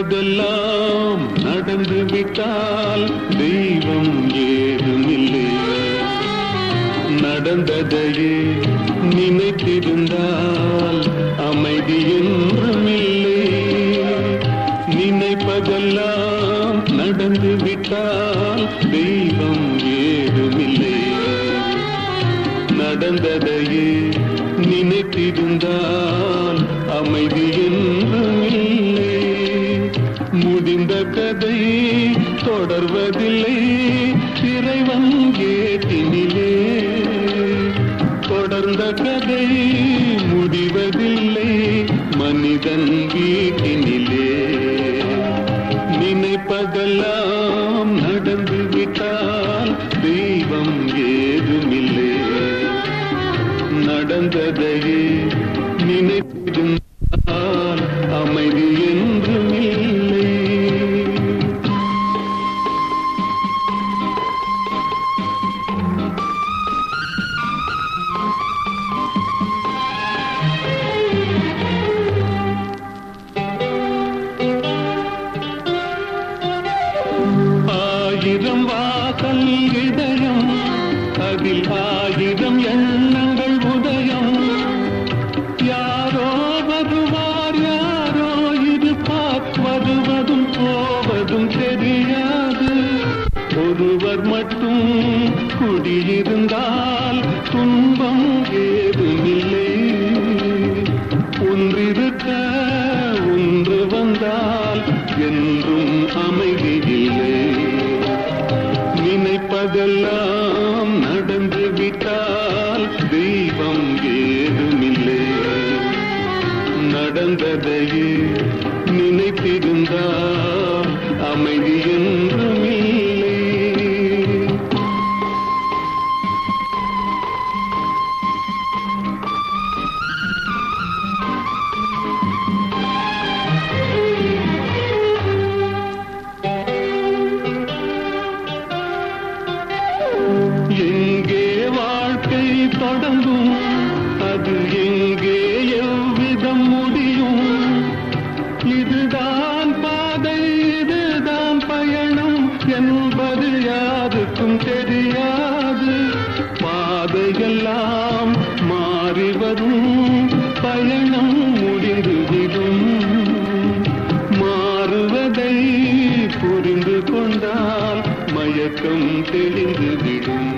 நினைப்பதெல்லாம் நடந்து விட்டால் தெய்வம் ஏதுமில்லை. நடந்ததையே நினைத்திருந்தால் அமைதி என்றும் இல்லை நினைப்பதெல்லாம் நடந்து விட்டால் தெய்வம் ஏதுமில்லை. நடந்ததையே நினைத்திருந்தால் அமைதி தொடர்வதில்லை. இறைவன் கேட்டினிலே. தொடர்ந்த கதை முடிவதில்லை. மனிதன் வீட்டினிலே. நினைப்பதெல்லாம் நடந்து விட்டால் தெய்வம் ஏதுமில்லை. நடந்ததையே நினைப்பு ஆயிரம் வாசல் இதயம். அதில் ஆயிரம் எண்ணங்கள் உதயம். யாரோ வருவார் யாரோ இது பார்ப்பதுவதும் போவதும் தெரியாது. ஒருவர் மட்டும் குடியிருந்தால் துன்பம் ஏதுமில்லை. ஒன்றிருக்க ஒன்று வந்தால் என்றும் அமைதி இல்லை நினைப்பதெல்லாம் நடந்து விட்டால் தெய்வம் ஏதுமில்லை. நடந்ததையே நினைத்திருந்தால் அமைதி என்று யாருக்கும் தெரியாது. பாதையெல்லாம் மாறி வரும். பயணம் முடிந்துவிடும் மாறுவதை புரிந்து கொண்டால் மயக்கம் தெளிந்துவிடும்